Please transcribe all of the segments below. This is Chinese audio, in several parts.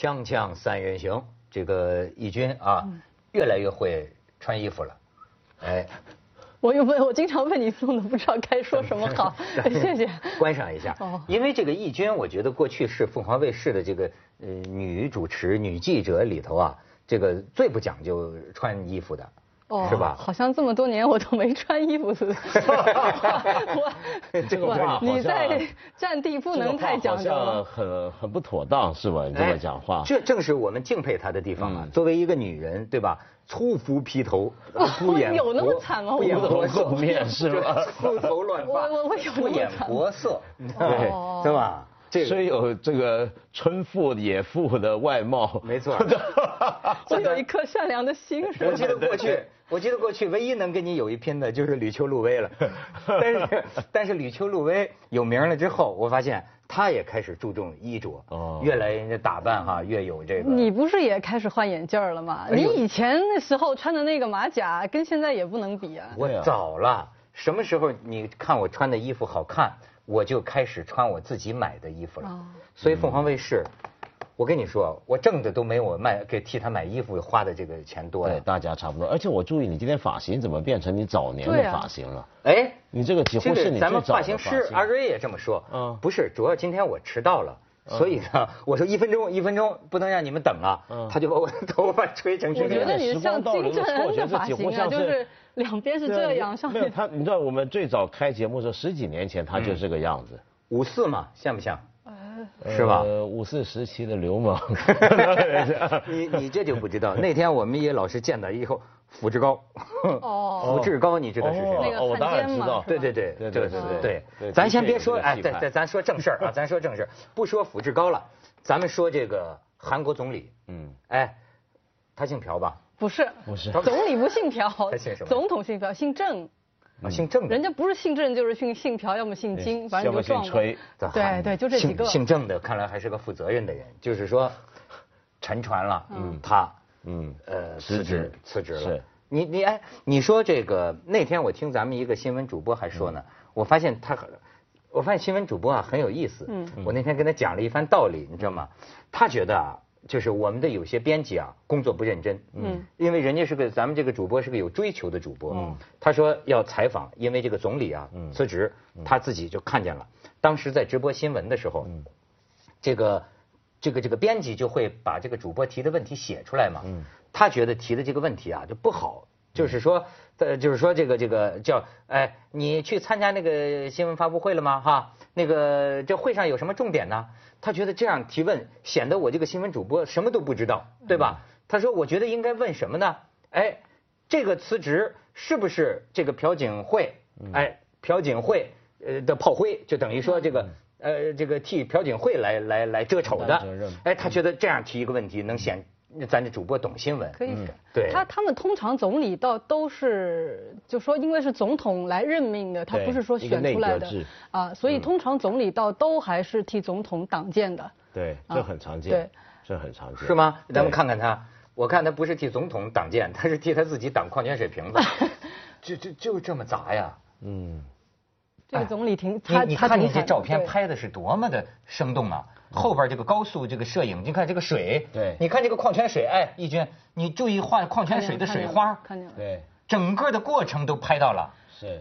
锵锵三人行，这个义军啊，越来越会穿衣服了，哎，我又问，我经常被你弄的不知道该说什么好，谢谢。观赏一下，因为这个易军，我觉得过去是凤凰卫视的这个呃女主持、女记者里头啊，这个最不讲究穿衣服的。哦，是吧？好像这么多年我都没穿衣服似的。我 这个话你在占地不能太讲究，很很不妥当，是吧？你这么讲话，这正是我们敬佩她的地方啊。作为一个女人，对吧？粗服披头，不掩有那么惨吗？不掩国色，面是吧？粗头乱发，我我有不掩国色，对，对吧？虽有这个村妇野妇的外貌，没错，我有一颗善良的心。我记得过去，我记得过去，唯一能跟你有一拼的就是吕秋露薇了。但是，但是吕秋露薇有名了之后，我发现她也开始注重衣着，哦越来人家打扮哈越有这个。你不是也开始换眼镜了吗？你以前那时候穿的那个马甲，跟现在也不能比啊。我早了，什么时候你看我穿的衣服好看？我就开始穿我自己买的衣服了，所以凤凰卫视，我跟你说，我挣的都没我卖给替他买衣服花的这个钱多。对，大家差不多。而且我注意你今天发型怎么变成你早年的发型了？哎，你这个几乎是你咱们发型师阿瑞也这么说。嗯，不是，主要今天我迟到了，所以呢，我说一分钟，一分钟不能让你们等了。嗯，他就把我的头发吹成这样。我觉得你像金正恩的发型啊，就是。两边是这样，上面他，你知道我们最早开节目的时候，十几年前他就这个样子，五四嘛，像不像？是吧？五四时期的流氓。你你这就不知道，那天我们也老是见到以后，福志高。哦。福志高，你知道是谁吗？那个我当然知道。对对对对对对对。咱先别说，哎，对对，咱说正事儿啊，咱说正事儿，不说福志高了，咱们说这个韩国总理。嗯。哎，他姓朴吧？不是，不是，总理不姓朴，他姓什么？总统姓朴，姓郑。啊，姓郑。人家不是姓郑就是姓姓朴，要么姓金，反正就撞了。对对，就这几个。姓郑的看来还是个负责任的人，就是说，沉船了，嗯，他，嗯，呃，辞职，辞职了。是。你你哎，你说这个那天我听咱们一个新闻主播还说呢，我发现他，我发现新闻主播啊很有意思。嗯。我那天跟他讲了一番道理，你知道吗？他觉得啊。就是我们的有些编辑啊，工作不认真。嗯，因为人家是个咱们这个主播是个有追求的主播。嗯，他说要采访，因为这个总理啊辞职，他自己就看见了。当时在直播新闻的时候，这个这个这个编辑就会把这个主播提的问题写出来嘛。嗯，他觉得提的这个问题啊就不好，就是说，呃，就是说这个这个叫哎，你去参加那个新闻发布会了吗？哈，那个这会上有什么重点呢？他觉得这样提问显得我这个新闻主播什么都不知道，对吧？他说：“我觉得应该问什么呢？哎，这个辞职是不是这个朴槿惠？哎，朴槿惠呃的炮灰，就等于说这个呃这个替朴槿惠来来来遮丑的。哎，他觉得这样提一个问题能显。”咱这主播懂新闻，可以。对，他他们通常总理到都是，就说因为是总统来任命的，他不是说选出来的啊，所以通常总理到都还是替总统挡箭的。对，这很常见。对，这很常见。是吗？咱们看看他，我看他不是替总统挡箭，他是替他自己挡矿泉水瓶子，就就就这么砸呀。嗯。这个总理挺，他你看你这照片拍的是多么的生动啊！后边这个高速这个摄影，你看这个水，对，你看这个矿泉水，哎，义军，你注意换矿泉水的水花，看见了，对，整个的过程都拍到了，是。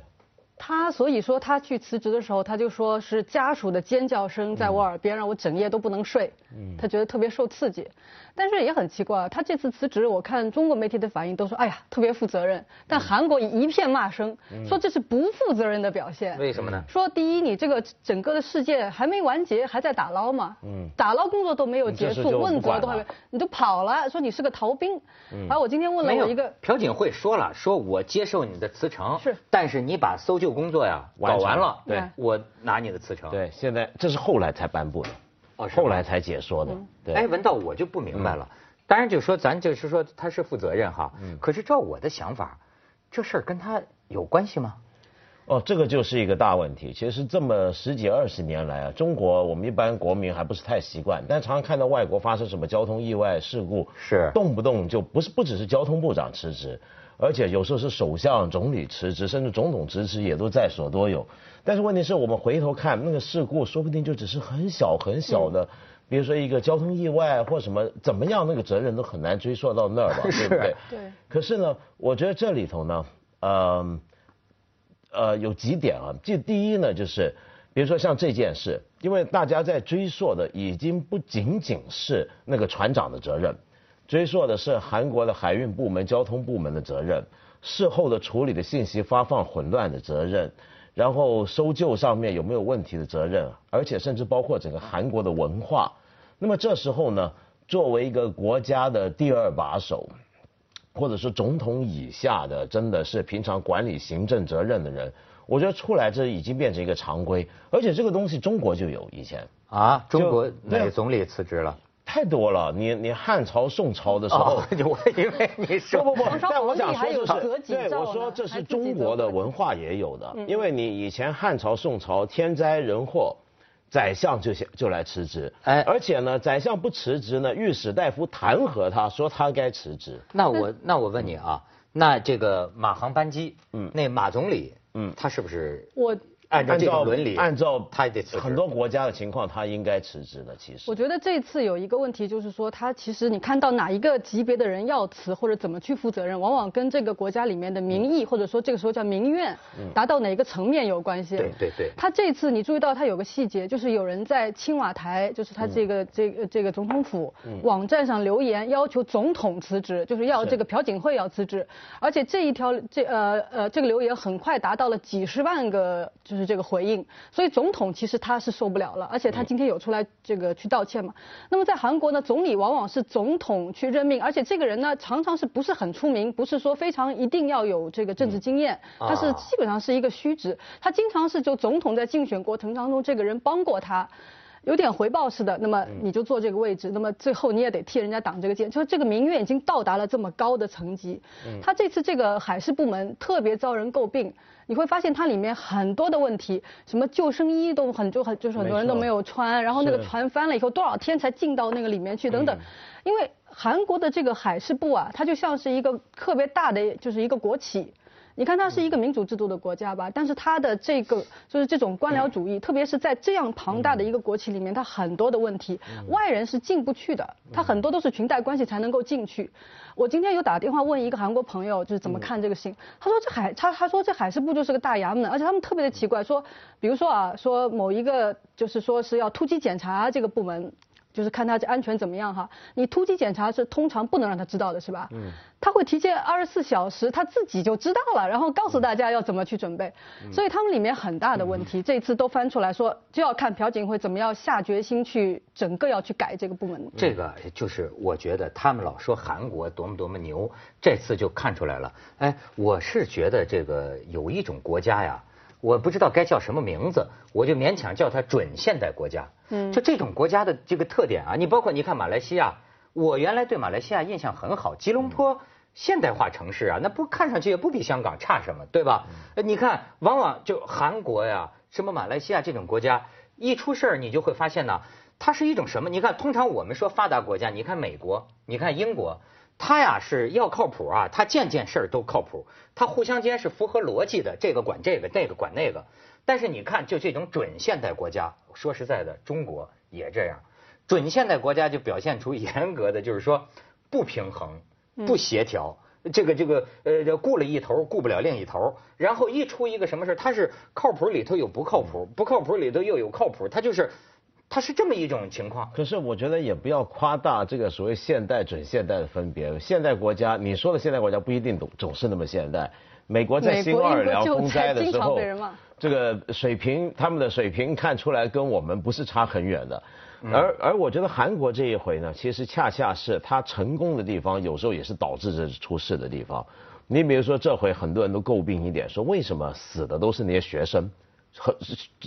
他所以说他去辞职的时候，他就说是家属的尖叫声在我耳边，让我整夜都不能睡，他觉得特别受刺激。但是也很奇怪，他这次辞职，我看中国媒体的反应都说，哎呀，特别负责任。但韩国一片骂声，说这是不负责任的表现。为什么呢？说第一，你这个整个的事件还没完结，还在打捞嘛。嗯。打捞工作都没有结束，问责都还没，你都跑了，说你是个逃兵。嗯。而我今天问了我一个，朴槿惠说了，说我接受你的辞呈，是，但是你把搜救工作呀搞完了，对，我拿你的辞呈。对，现在这是后来才颁布的，哦，后来才解说的。对。哎，文道，我就不明白了。当然，就说咱就是说他是负责任哈，可是照我的想法，这事儿跟他有关系吗？哦，这个就是一个大问题。其实这么十几二十年来啊，中国我们一般国民还不是太习惯，但常常看到外国发生什么交通意外事故，是动不动就不是不只是交通部长辞职，而且有时候是首相、总理辞职，甚至总统辞职也都在所多有。但是问题是我们回头看那个事故，说不定就只是很小很小的。比如说一个交通意外或什么怎么样，那个责任都很难追溯到那儿吧，对不对？对。可是呢，我觉得这里头呢，呃，呃，有几点啊。这第一呢，就是比如说像这件事，因为大家在追溯的已经不仅仅是那个船长的责任，追溯的是韩国的海运部门、交通部门的责任，事后的处理的信息发放混乱的责任。然后搜救上面有没有问题的责任，而且甚至包括整个韩国的文化。那么这时候呢，作为一个国家的第二把手，或者是总统以下的，真的是平常管理行政责任的人，我觉得出来这已经变成一个常规。而且这个东西中国就有以前啊，中国哪个总理辞职了？太多了，你你汉朝宋朝的时候，我以为你说不不不，但我想说的是，对，我说这是中国的文化也有的，因为你以前汉朝宋朝天灾人祸，宰相就就来辞职，哎，而且呢，宰相不辞职呢，御史大夫弹劾他说他该辞职。那我那我问你啊，那这个马航班机，嗯，那马总理，嗯，他是不是我？按照这个伦理，按照他也得辞职。很多国家的情况，他应该辞职的。其实，我觉得这次有一个问题，就是说，他其实你看到哪一个级别的人要辞或者怎么去负责任，往往跟这个国家里面的民意或者说这个时候叫民怨，达到哪个层面有关系。对对对。他这次你注意到他有个细节，就是有人在青瓦台，就是他这个这个这个总统府网站上留言，要求总统辞职，就是要这个朴槿惠要辞职，而且这一条这呃呃这个留言很快达到了几十万个就是这个回应。所以总统其实他是受不了了，而且他今天有出来这个去道歉嘛。那么在韩国呢，总理往往是总统去任命，而且这个人呢常常是不是很出名，不是说非常一定要有这个政治经验，他是基本上是一个虚职。他经常是就总统在竞选过程当中，这个人帮过他。有点回报似的，那么你就坐这个位置，那么最后你也得替人家挡这个箭，就是这个民怨已经到达了这么高的层级。他这次这个海事部门特别遭人诟病，你会发现它里面很多的问题，什么救生衣都很就很就是很多人都没有穿，然后那个船翻了以后多少天才进到那个里面去等等，因为韩国的这个海事部啊，它就像是一个特别大的就是一个国企。你看，它是一个民主制度的国家吧，但是它的这个就是这种官僚主义，特别是在这样庞大的一个国企里面，它很多的问题，外人是进不去的，它很多都是裙带关系才能够进去。我今天有打电话问一个韩国朋友，就是怎么看这个信，他说这海他他说这海事部就是个大衙门，而且他们特别的奇怪，说比如说啊，说某一个就是说是要突击检查这个部门。就是看他这安全怎么样哈，你突击检查是通常不能让他知道的是吧？嗯，他会提前二十四小时他自己就知道了，然后告诉大家要怎么去准备。所以他们里面很大的问题，这次都翻出来说，就要看朴槿惠怎么样下决心去整个要去改这个部门。这个就是我觉得他们老说韩国多么多么牛，这次就看出来了。哎，我是觉得这个有一种国家呀。我不知道该叫什么名字，我就勉强叫它准现代国家。嗯，就这种国家的这个特点啊，你包括你看马来西亚，我原来对马来西亚印象很好，吉隆坡现代化城市啊，那不看上去也不比香港差什么，对吧？你看，往往就韩国呀，什么马来西亚这种国家，一出事儿你就会发现呢，它是一种什么？你看，通常我们说发达国家，你看美国，你看英国。他呀是要靠谱啊，他件件事儿都靠谱，他互相间是符合逻辑的，这个管这个，那个管那个。但是你看，就这种准现代国家，说实在的，中国也这样。准现代国家就表现出严格的，就是说不平衡、不协调，这个这个呃顾了一头，顾不了另一头。然后一出一个什么事他是靠谱里头有不靠谱，不靠谱里头又有靠谱，他就是。它是这么一种情况，可是我觉得也不要夸大这个所谓现代准现代的分别。现代国家，你说的现代国家不一定总总是那么现代。美国在新奥尔良风灾的时候，这个水平，他们的水平看出来跟我们不是差很远的。而而我觉得韩国这一回呢，其实恰恰是他成功的地方，有时候也是导致这出事的地方。你比如说这回很多人都诟病一点，说为什么死的都是那些学生？很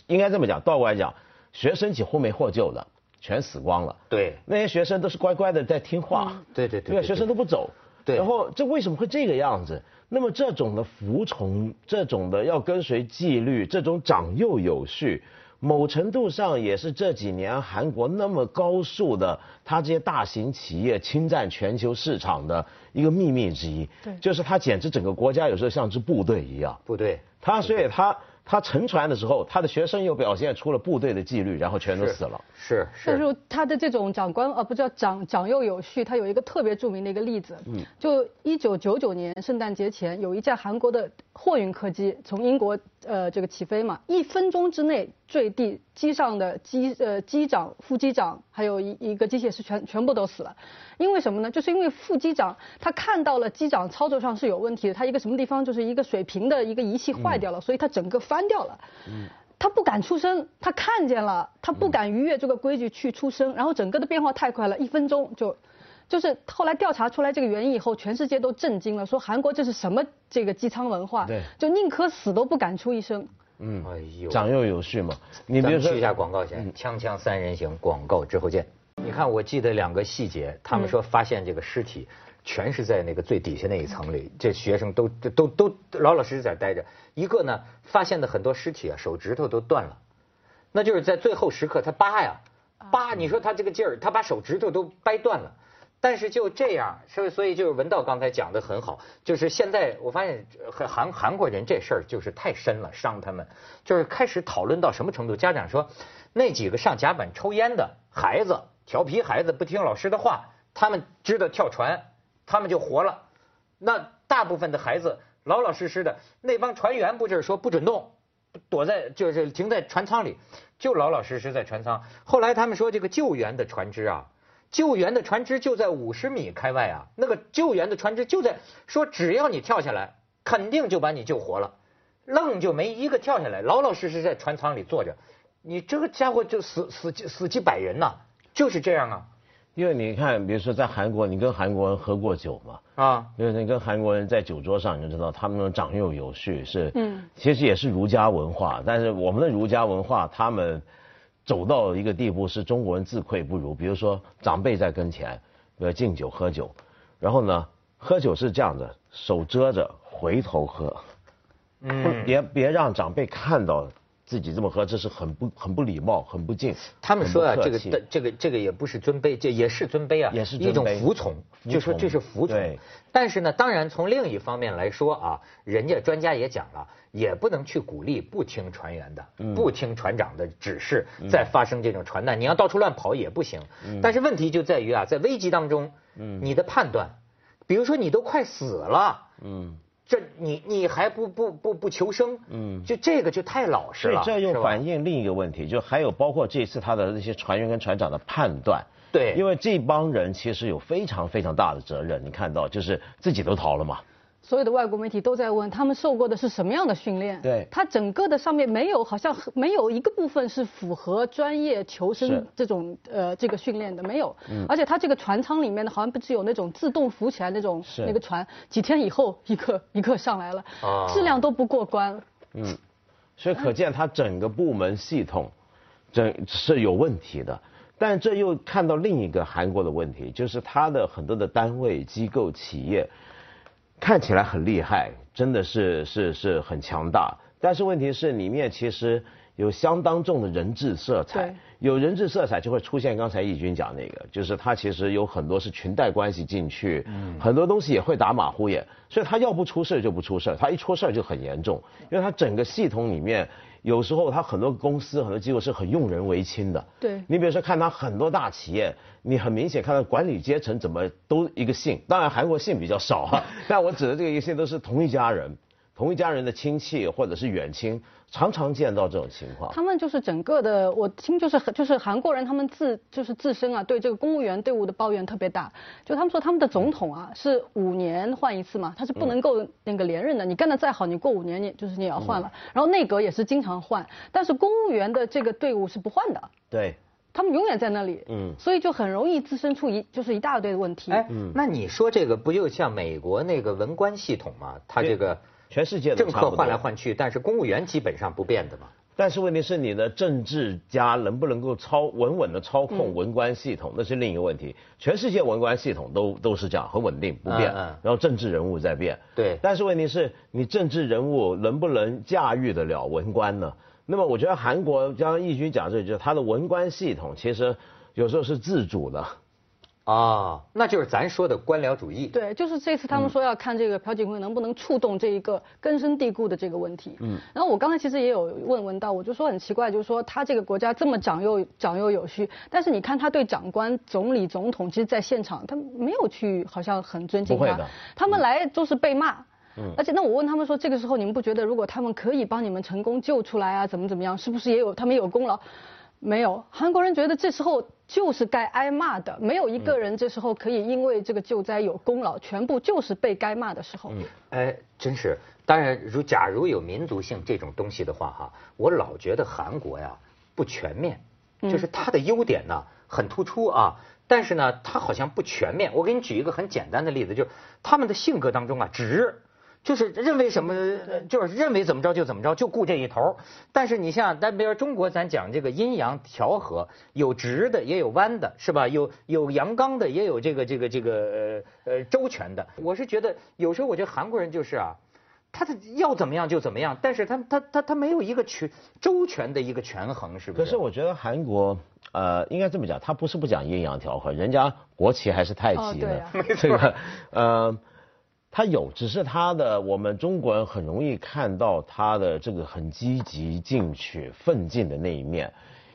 应该这么讲，倒过来讲。学生几乎没获救的，全死光了。对，那些学生都是乖乖的在听话。对对对，学生都不走。对。然后这为什么会这个样子？那么这种的服从，这种的要跟随纪律，这种长幼有序，某程度上也是这几年韩国那么高速的，他这些大型企业侵占全球市场的一个秘密之一。对。就是他简直整个国家有时候像支部队一样。部队。他所以他。他沉船的时候，他的学生又表现出了部队的纪律，然后全都死了。是是。但是他的这种长官呃，不叫长长幼有序，他有一个特别著名的一个例子。嗯。就一九九九年圣诞节前，有一架韩国的货运客机从英国呃这个起飞嘛，一分钟之内坠地，机上的机呃机长、副机长还有一一个机械师全全部都死了。因为什么呢？就是因为副机长他看到了机长操作上是有问题的，他一个什么地方就是一个水平的一个仪器坏掉了，所以他整个翻掉了。嗯。他不敢出声，他看见了，他不敢逾越这个规矩去出声，然后整个的变化太快了，一分钟就，就是后来调查出来这个原因以后，全世界都震惊了，说韩国这是什么这个机舱文化？对，就宁可死都不敢出一声。嗯，哎呦，长幼有序嘛。你比如说，去一下广告先，锵锵三人行，广告之后见。你看，我记得两个细节，他们说发现这个尸体。全是在那个最底下那一层里，这学生都都都老老实实在待着。一个呢，发现的很多尸体啊，手指头都断了，那就是在最后时刻他扒呀扒，你说他这个劲儿，他把手指头都掰断了。但是就这样，所以所以就是文道刚才讲的很好，就是现在我发现韩韩国人这事儿就是太深了，伤他们，就是开始讨论到什么程度？家长说那几个上甲板抽烟的孩子，调皮孩子不听老师的话，他们知道跳船。他们就活了，那大部分的孩子老老实实的，那帮船员不就是说不准动，躲在就是停在船舱里，就老老实实在船舱。后来他们说这个救援的船只啊，救援的船只就在五十米开外啊，那个救援的船只就在说只要你跳下来，肯定就把你救活了，愣就没一个跳下来，老老实实在船舱里坐着，你这个家伙就死死死几百人呐，就是这样啊。因为你看，比如说在韩国，你跟韩国人喝过酒嘛？啊，因为你跟韩国人在酒桌上，你就知道他们的长幼有序是，嗯，其实也是儒家文化。但是我们的儒家文化，他们走到一个地步，是中国人自愧不如。比如说长辈在跟前，要敬酒喝酒，然后呢，喝酒是这样的，手遮着，回头喝，嗯，别别让长辈看到。自己这么喝，这是很不很不礼貌，很不敬。他们说啊，这个这个这个也不是尊卑，这也是尊卑啊，也是一种服从，就说这是服从。但是呢，当然从另一方面来说啊，人家专家也讲了，也不能去鼓励不听船员的，不听船长的指示，再发生这种船难，你要到处乱跑也不行。但是问题就在于啊，在危机当中，你的判断，比如说你都快死了，嗯。这你你还不不不不求生，嗯，就这个就太老实了。这又反映另一个问题，就还有包括这次他的那些船员跟船长的判断，对，因为这帮人其实有非常非常大的责任。你看到就是自己都逃了嘛。所有的外国媒体都在问他们受过的是什么样的训练？对，他整个的上面没有，好像没有一个部分是符合专业求生这种呃这个训练的，没有。嗯。而且他这个船舱里面的好像不只有那种自动浮起来那种那个船，几天以后一个一个上来了，质量都不过关。嗯，所以可见他整个部门系统，这是有问题的。但这又看到另一个韩国的问题，就是他的很多的单位、机构、企业。看起来很厉害，真的是是是很强大，但是问题是里面其实有相当重的人质色彩，有人质色彩就会出现刚才义军讲那个，就是他其实有很多是裙带关系进去，很多东西也会打马虎眼，所以他要不出事就不出事，他一出事就很严重，因为他整个系统里面。有时候他很多公司很多机构是很用人为亲的。对。你比如说看他很多大企业，你很明显看到管理阶层怎么都一个姓，当然韩国姓比较少哈，但我指的这个一个姓都是同一家人。同一家人的亲戚或者是远亲，常常见到这种情况。他们就是整个的，我听就是就是韩国人，他们自就是自身啊，对这个公务员队伍的抱怨特别大。就他们说他们的总统啊是五年换一次嘛，他是不能够那个连任的。你干得再好，你过五年你就是你也要换了。然后内阁也是经常换，但是公务员的这个队伍是不换的。对。他们永远在那里。嗯。所以就很容易滋生出一就是一大堆的问题。哎，那你说这个不就像美国那个文官系统吗？他这个。全世界政客换来换去，但是公务员基本上不变的嘛。但是问题是你的政治家能不能够操稳稳的操控文官系统，那是另一个问题。全世界文官系统都都是这样，很稳定不变，然后政治人物在变。对。但是问题是你政治人物能不能驾驭得了文官呢？那么我觉得韩国，刚刚义军讲这，就是他的文官系统其实有时候是自主的。啊，那就是咱说的官僚主义。对，就是这次他们说要看这个朴槿惠能不能触动这一个根深蒂固的这个问题。嗯。然后我刚才其实也有问问到，我就说很奇怪，就是说他这个国家这么长幼长幼有序，但是你看他对长官、总理、总统，其实在现场他没有去，好像很尊敬他。他们来都是被骂。嗯。而且那我问他们说，这个时候你们不觉得，如果他们可以帮你们成功救出来啊，怎么怎么样，是不是也有他们有功劳？没有，韩国人觉得这时候就是该挨骂的，没有一个人这时候可以因为这个救灾有功劳，全部就是被该骂的时候。哎，真是，当然，如假如有民族性这种东西的话，哈，我老觉得韩国呀不全面，就是它的优点呢很突出啊，但是呢它好像不全面。我给你举一个很简单的例子，就是他们的性格当中啊直。就是认为什么，就是认为怎么着就怎么着，就顾这一头。但是你像，咱比如中国，咱讲这个阴阳调和，有直的也有弯的，是吧？有有阳刚的，也有这个这个这个呃呃周全的。我是觉得有时候我觉得韩国人就是啊，他的要怎么样就怎么样，但是他他他他没有一个全周全的一一个权衡，是不是？可是我觉得韩国呃应该这么讲，他不是不讲阴阳调和，人家国旗还是太极呢，这个呃。他有，只是他的我们中国人很容易看到他的这个很积极进取、奋进的那一面，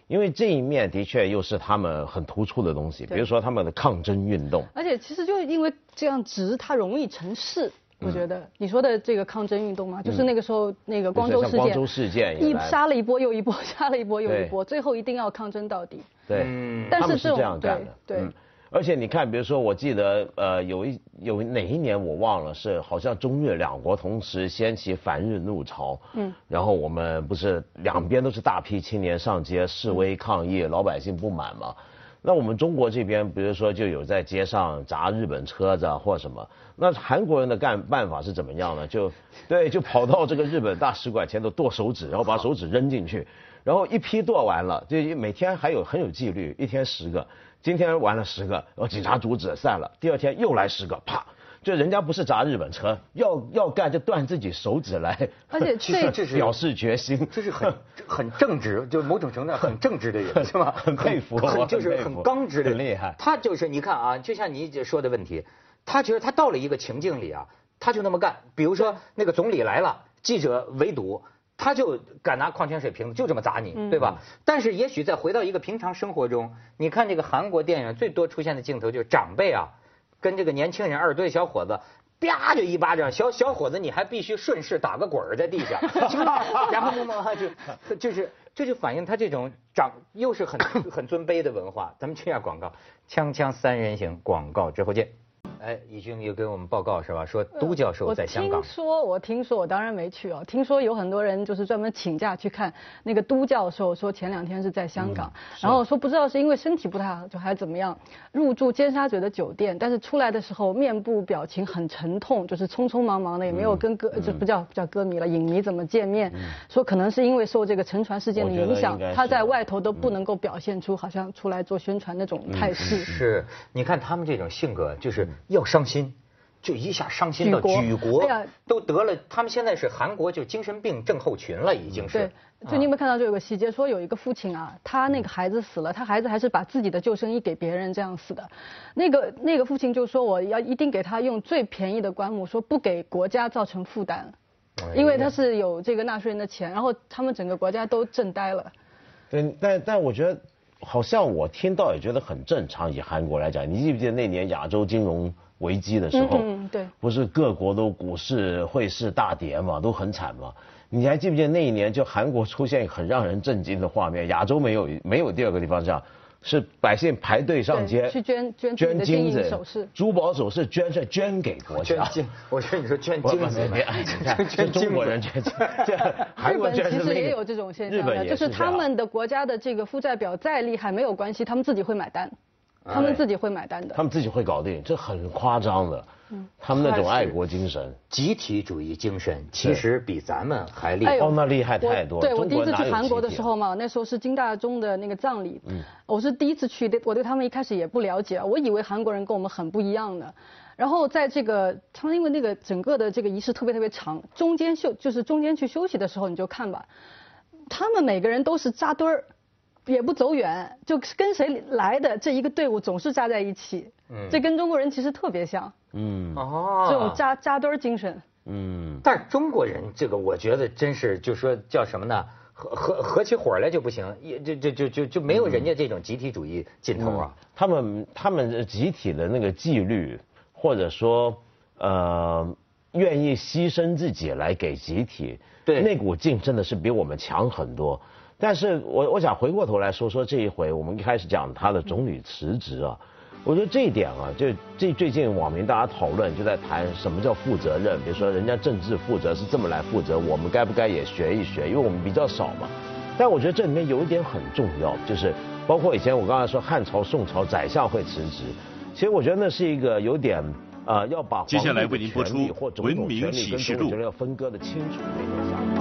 因为这一面的确又是他们很突出的东西，比如说他们的抗争运动。而且其实就因为这样直，他容易成事。我觉得你说的这个抗争运动嘛，就是那个时候那个光州事件，光州事件一杀了一波又一波，杀了一波又一波，最后一定要抗争到底。对，但是这样干的，对。而且你看，比如说，我记得，呃，有一有哪一年我忘了，是好像中日两国同时掀起反日怒潮，嗯，然后我们不是两边都是大批青年上街示威抗议，老百姓不满嘛？那我们中国这边，比如说就有在街上砸日本车子或什么，那韩国人的干办法是怎么样呢？就对，就跑到这个日本大使馆前头剁手指，然后把手指扔进去，然后一批剁完了，就每天还有很有纪律，一天十个。今天玩了十个，然后警察阻止散了。第二天又来十个，啪！就人家不是砸日本车，要要干就断自己手指来，而且 这这是表示决心，这是很很正直，就某种程度上 很正直的人，是吧？很佩服，很就是很刚直的，很厉害。他就是你看啊，就像你说的问题，他觉得他到了一个情境里啊，他就那么干。比如说那个总理来了，记者围堵。他就敢拿矿泉水瓶子就这么砸你，对吧？但是也许在回到一个平常生活中，你看这个韩国电影最多出现的镜头就是长辈啊，跟这个年轻人二十多岁小伙子，啪就一巴掌，小小伙子你还必须顺势打个滚儿在地下，然后么么就就是这就反映他这种长又是很很尊卑的文化。咱们去下广告，锵锵三人行广告之后见。哎，已经又给我们报告是吧？说都教授在香港。我听说，我听说，我当然没去哦。听说有很多人就是专门请假去看那个都教授，说前两天是在香港，然后说不知道是因为身体不太好，就还是怎么样，入住尖沙咀的酒店，但是出来的时候面部表情很沉痛，就是匆匆忙忙的，也没有跟歌，就不叫不叫歌迷了，影迷怎么见面？说可能是因为受这个沉船事件的影响，他在外头都不能够表现出好像出来做宣传那种态势。是，你看他们这种性格就是。要伤心，就一下伤心到举国都得了。他们现在是韩国就精神病症候群了，已经是。对，就你有没有看到就有个细节，说有一个父亲啊，他那个孩子死了，他孩子还是把自己的救生衣给别人这样死的。那个那个父亲就说我要一定给他用最便宜的棺木，说不给国家造成负担，因为他是有这个纳税人的钱，然后他们整个国家都震呆了。对，但但我觉得。好像我听到也觉得很正常。以韩国来讲，你记不记得那年亚洲金融危机的时候，嗯对，不是各国都股市汇市大跌嘛，都很惨嘛。你还记不记得那一年就韩国出现很让人震惊的画面？亚洲没有没有第二个地方这样。是百姓排队上街去捐捐捐金子、首饰、珠宝首饰，捐是捐给国家。捐金，我觉得你说捐金子，捐中国人捐金。日本其实也有这种现象的，就是他们的国家的这个负债表再厉害没有关系，他们自己会买单，他们自己会买单的。他们自己会搞定，这很夸张的。他们那种爱国精神、集体主义精神，其实比咱们还厉害。哦，那厉害太多。对我第一次去韩国的时候嘛，那时候是金大中的那个葬礼。嗯。我是第一次去，我对他们一开始也不了解，我以为韩国人跟我们很不一样的。然后在这个他们因为那个整个的这个仪式特别特别长，中间休就是中间去休息的时候你就看吧，他们每个人都是扎堆儿，也不走远，就跟谁来的这一个队伍总是扎在一起。嗯，这跟中国人其实特别像。嗯，哦，这种扎扎堆儿精神。嗯，但是中国人这个，我觉得真是就说叫什么呢？合合合起伙来就不行，也就就就就就没有人家这种集体主义劲头啊。他们他们集体的那个纪律，或者说呃愿意牺牲自己来给集体，对那股劲真的是比我们强很多。但是我我想回过头来说说这一回，我们一开始讲他的总理辞职啊。我觉得这一点啊，就这最近网民大家讨论就在谈什么叫负责任，比如说人家政治负责是这么来负责，我们该不该也学一学？因为我们比较少嘛。但我觉得这里面有一点很重要，就是包括以前我刚才说汉朝、宋朝宰相会辞职，其实我觉得那是一个有点呃要把接下来为您播出或总统权力跟总统权力要分割的清楚的一。